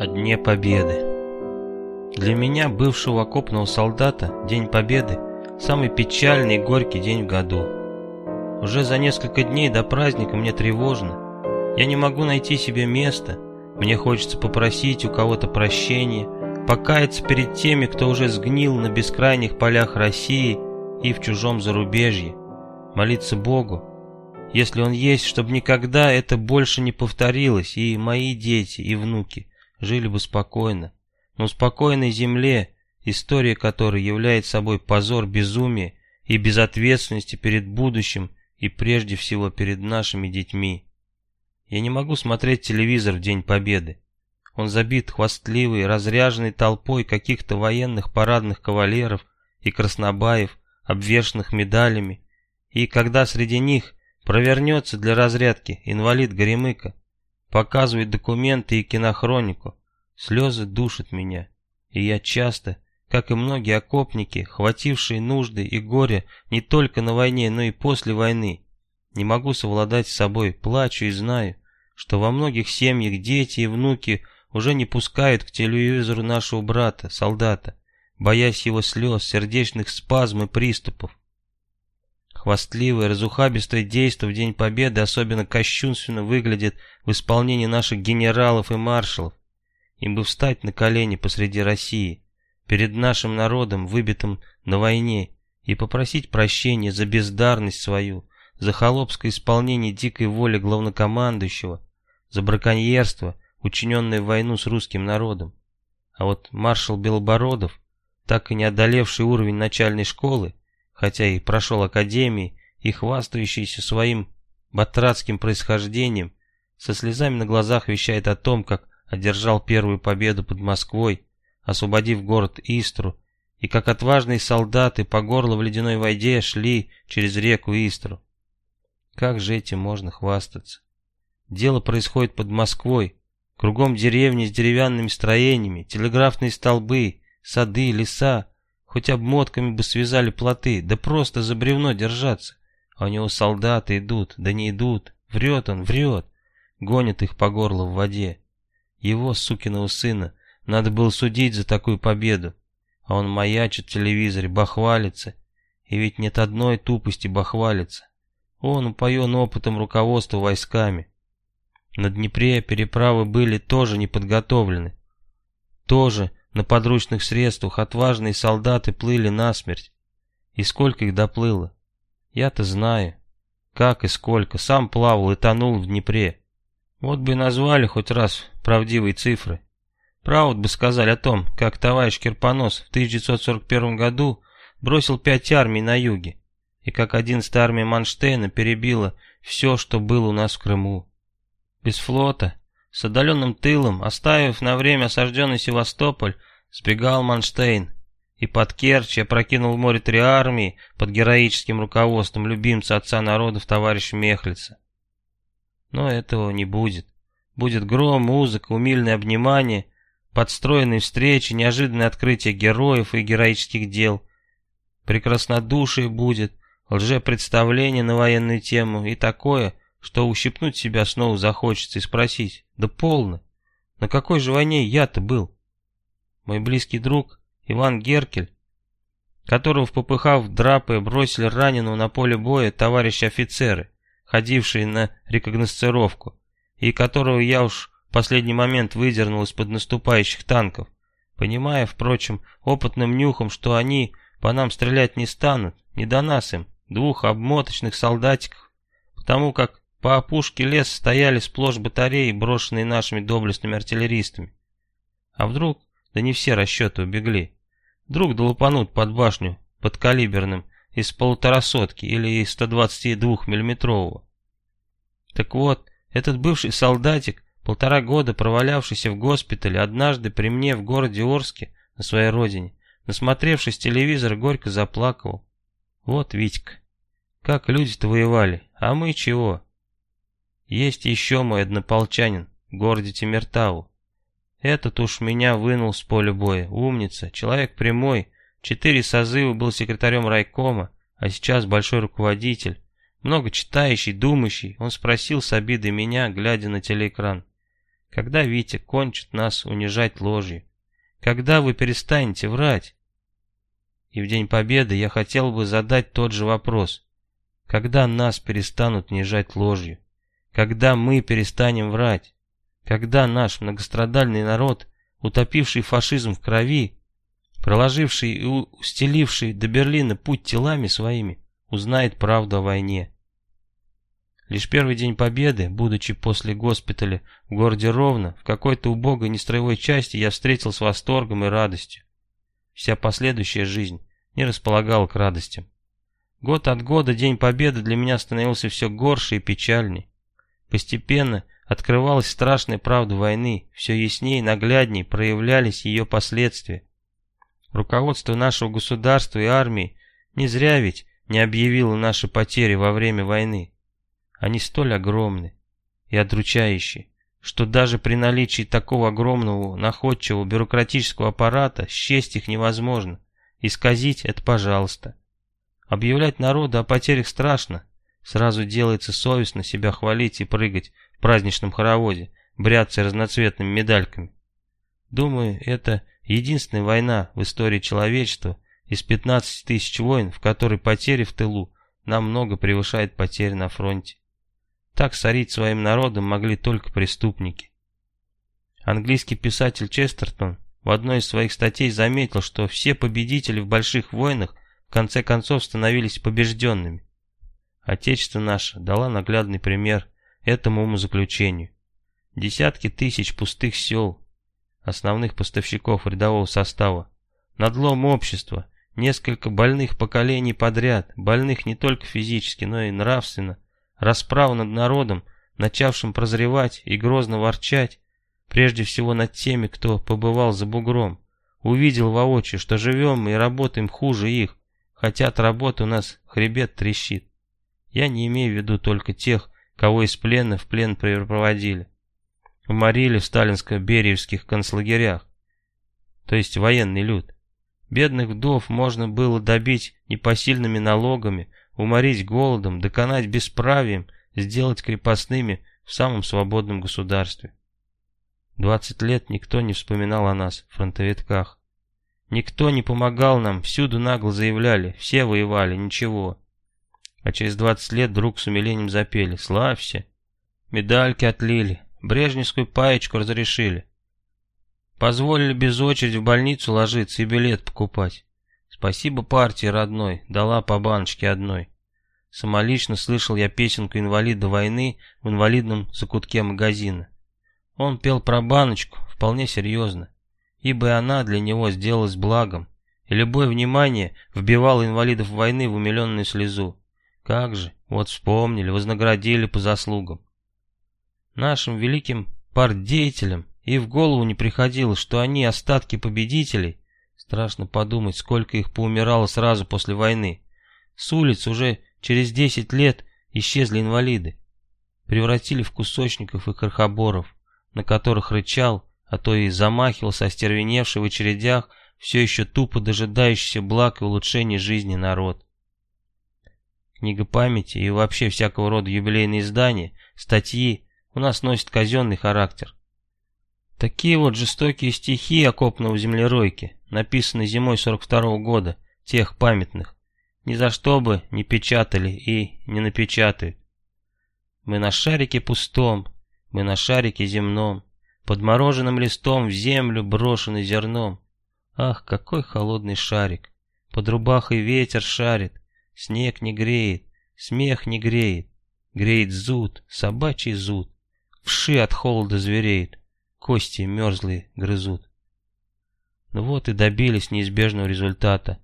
о Дне Победы. Для меня, бывшего окопного солдата, День Победы – самый печальный и горький день в году. Уже за несколько дней до праздника мне тревожно. Я не могу найти себе места, мне хочется попросить у кого-то прощения, покаяться перед теми, кто уже сгнил на бескрайних полях России и в чужом зарубежье, молиться Богу, если Он есть, чтобы никогда это больше не повторилось, и мои дети, и внуки жили бы спокойно, на спокойной земле, история которой является собой позор безумия и безответственности перед будущим и прежде всего перед нашими детьми. Я не могу смотреть телевизор в День Победы. Он забит хвастливой, разряженной толпой каких-то военных парадных кавалеров и краснобаев, обвешанных медалями, и когда среди них провернется для разрядки инвалид Горемыка, показывает документы и кинохронику. Слезы душат меня, и я часто, как и многие окопники, хватившие нужды и горе не только на войне, но и после войны, не могу совладать с собой, плачу и знаю, что во многих семьях дети и внуки уже не пускают к телевизору нашего брата, солдата, боясь его слез, сердечных спазм и приступов. Хвастливое, разухабистое действо в День Победы особенно кощунственно выглядит в исполнении наших генералов и маршалов. Им бы встать на колени посреди России, перед нашим народом, выбитым на войне, и попросить прощения за бездарность свою, за холопское исполнение дикой воли главнокомандующего, за браконьерство, учиненное в войну с русским народом. А вот маршал Белобородов, так и не одолевший уровень начальной школы, хотя и прошел академии, и хвастающийся своим батрацким происхождением, со слезами на глазах вещает о том, как одержал первую победу под Москвой, освободив город Истру, и как отважные солдаты по горло в ледяной воде шли через реку Истру. Как же этим можно хвастаться? Дело происходит под Москвой, кругом деревни с деревянными строениями, телеграфные столбы, сады, леса, Хоть обмотками бы связали плоты, да просто за бревно держаться. А у него солдаты идут, да не идут. Врет он, врет. Гонит их по горлу в воде. Его, сукиного сына, надо было судить за такую победу. А он маячит в телевизоре, бахвалится. И ведь нет одной тупости бахвалиться. Он упоен опытом руководства войсками. На Днепре переправы были тоже не подготовлены. Тоже на подручных средствах отважные солдаты плыли насмерть. И сколько их доплыло? Я-то знаю. Как и сколько. Сам плавал и тонул в Днепре. Вот бы и назвали хоть раз правдивые цифры. Правд бы сказали о том, как товарищ Кирпонос в 1941 году бросил пять армий на юге, и как 11 армия Манштейна перебила все, что было у нас в Крыму. Без флота, с отдаленным тылом, оставив на время осажденный Севастополь, сбегал Манштейн, и под Керчь опрокинул в море три армии под героическим руководством любимца отца народов товарища Мехлица. Но этого не будет. Будет гром, музыка, умильное обнимание, подстроенные встречи, неожиданное открытие героев и героических дел. Прекраснодушие будет, лжепредставление на военную тему и такое, что ущипнуть себя снова захочется и спросить, да полно, на какой же войне я-то был? Мой близкий друг Иван Геркель, которого в попыхав драпы бросили раненого на поле боя товарищи офицеры, ходившие на рекогносцировку, и которого я уж в последний момент выдернул из-под наступающих танков, понимая, впрочем, опытным нюхом, что они по нам стрелять не станут, не до нас им, двух обмоточных солдатиков, потому как по опушке леса стояли сплошь батареи, брошенные нашими доблестными артиллеристами. А вдруг, да не все расчеты убегли, вдруг долупанут под башню под калиберным из полуторасотки или из 122 миллиметрового. Так вот, этот бывший солдатик, полтора года провалявшийся в госпитале, однажды при мне в городе Орске, на своей родине, насмотревшись телевизор, горько заплакал. Вот Витька, как люди-то воевали, а мы чего? Есть еще мой однополчанин в городе Тимиртау. Этот уж меня вынул с поля боя. Умница, человек прямой. Четыре созыва был секретарем райкома, а сейчас большой руководитель. Много читающий, думающий. Он спросил с обидой меня, глядя на телеэкран. Когда Витя кончит нас унижать ложью? Когда вы перестанете врать? И в День Победы я хотел бы задать тот же вопрос. Когда нас перестанут унижать ложью? Когда мы перестанем врать? Когда наш многострадальный народ, утопивший фашизм в крови, проложивший и устеливший до Берлина путь телами своими, узнает правду о войне? Лишь первый день победы, будучи после госпиталя в городе Ровно, в какой-то убогой нестроевой части я встретил с восторгом и радостью. Вся последующая жизнь не располагала к радостям. Год от года День Победы для меня становился все горше и печальней. Постепенно открывалась страшная правда войны, все яснее и нагляднее проявлялись ее последствия. Руководство нашего государства и армии не зря ведь не объявило наши потери во время войны. Они столь огромны и отручающие, что даже при наличии такого огромного, находчивого бюрократического аппарата счесть их невозможно. Исказить это пожалуйста. Объявлять народу о потерях страшно. Сразу делается совестно себя хвалить и прыгать в праздничном хороводе, бряться разноцветными медальками. Думаю, это единственная война в истории человечества из 15 тысяч войн, в которой потери в тылу намного превышают потери на фронте. Так сорить своим народом могли только преступники. Английский писатель Честертон в одной из своих статей заметил, что все победители в больших войнах в конце концов становились побежденными. Отечество наше дало наглядный пример этому умозаключению. Десятки тысяч пустых сел, основных поставщиков рядового состава, надлом общества, несколько больных поколений подряд, больных не только физически, но и нравственно, расправа над народом, начавшим прозревать и грозно ворчать, прежде всего над теми, кто побывал за бугром, увидел воочию, что живем и работаем хуже их, хотя от работы у нас хребет трещит. Я не имею в виду только тех, кого из плена в плен проводили. Уморили в сталинско-бериевских концлагерях, то есть военный люд. Бедных вдов можно было добить непосильными налогами, уморить голодом, доконать бесправием, сделать крепостными в самом свободном государстве. Двадцать лет никто не вспоминал о нас, фронтовиках. Никто не помогал нам, всюду нагло заявляли, все воевали, ничего. А через двадцать лет вдруг с умилением запели «Славься!» Медальки отлили, брежневскую паечку разрешили. Позволили без очереди в больницу ложиться и билет покупать. Спасибо партии родной, дала по баночке одной. Самолично слышал я песенку инвалида войны в инвалидном закутке магазина. Он пел про баночку вполне серьезно, ибо и она для него сделалась благом, и любое внимание вбивало инвалидов войны в умиленную слезу. Как же, вот вспомнили, вознаградили по заслугам. Нашим великим партдеятелям и в голову не приходило, что они остатки победителей, страшно подумать, сколько их поумирало сразу после войны. С улиц уже через десять лет исчезли инвалиды, превратили в кусочников и крохоборов, на которых рычал, а то и замахивался остервеневший в очередях, все еще тупо дожидающийся благ и улучшения жизни народ. Книга памяти и вообще всякого рода юбилейные издания, статьи у нас носят казенный характер. Такие вот жестокие стихи окопного землеройки, написанные зимой 42 -го года, тех памятных, ни за что бы не печатали и не напечатают. Мы на шарике пустом, мы на шарике земном, под мороженым листом в землю брошенный зерном. Ах, какой холодный шарик, под рубахой ветер шарит, Снег не греет, смех не греет, Греет зуд, собачий зуд. Вши от холода звереют, Кости мерзлые грызут. Ну вот и добились неизбежного результата.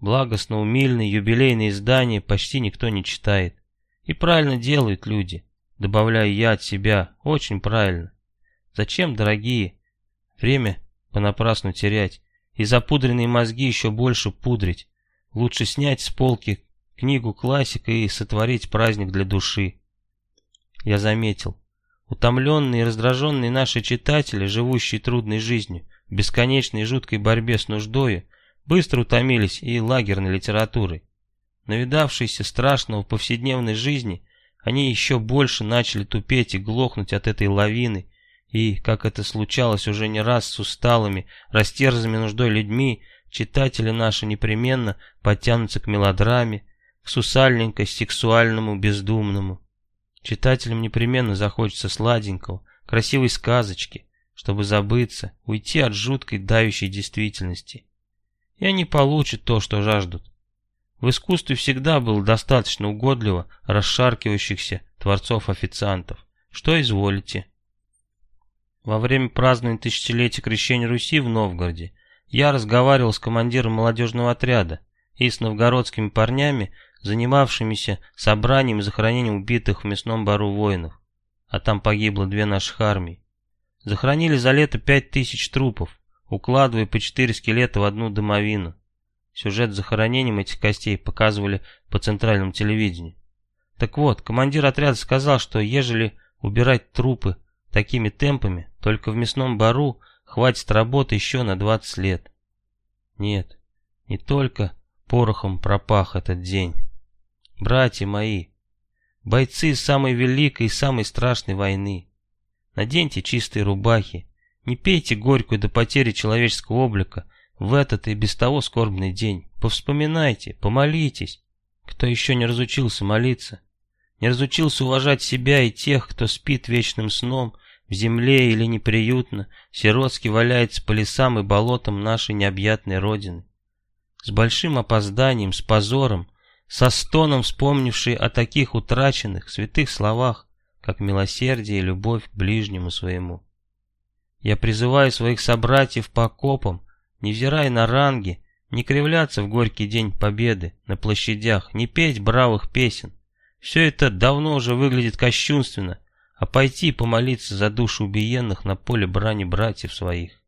Благостно умильные юбилейные издания почти никто не читает. И правильно делают люди, добавляю я от себя, очень правильно. Зачем, дорогие, время понапрасну терять и запудренные мозги еще больше пудрить? Лучше снять с полки книгу классика и сотворить праздник для души. Я заметил, утомленные и раздраженные наши читатели, живущие трудной жизнью, в бесконечной и жуткой борьбе с нуждою, быстро утомились и лагерной литературой. Навидавшиеся страшного в повседневной жизни, они еще больше начали тупеть и глохнуть от этой лавины, И, как это случалось уже не раз с усталыми, растерзанными нуждой людьми, читатели наши непременно подтянутся к мелодраме, к сусальненько-сексуальному бездумному. Читателям непременно захочется сладенького, красивой сказочки, чтобы забыться, уйти от жуткой давящей действительности. И они получат то, что жаждут. В искусстве всегда было достаточно угодливо расшаркивающихся творцов-официантов. Что изволите? Во время празднования тысячелетия крещения Руси в Новгороде я разговаривал с командиром молодежного отряда и с новгородскими парнями, занимавшимися собранием и захоронением убитых в мясном бару воинов. А там погибло две наших армии. Захоронили за лето пять тысяч трупов, укладывая по четыре скелета в одну домовину. Сюжет с захоронением этих костей показывали по центральному телевидению. Так вот, командир отряда сказал, что ежели убирать трупы такими темпами, только в мясном бару хватит работы еще на 20 лет. Нет, не только порохом пропах этот день. Братья мои, бойцы самой великой и самой страшной войны, наденьте чистые рубахи, не пейте горькую до потери человеческого облика в этот и без того скорбный день. Повспоминайте, помолитесь. Кто еще не разучился молиться, не разучился уважать себя и тех, кто спит вечным сном в земле или неприютно, сиротски валяется по лесам и болотам нашей необъятной Родины. С большим опозданием, с позором, со стоном вспомнивший о таких утраченных святых словах, как милосердие и любовь к ближнему своему. Я призываю своих собратьев по окопам, невзирая на ранги, не кривляться в горький день победы на площадях, не петь бравых песен. Все это давно уже выглядит кощунственно, а пойти помолиться за душу убиенных на поле брани братьев своих.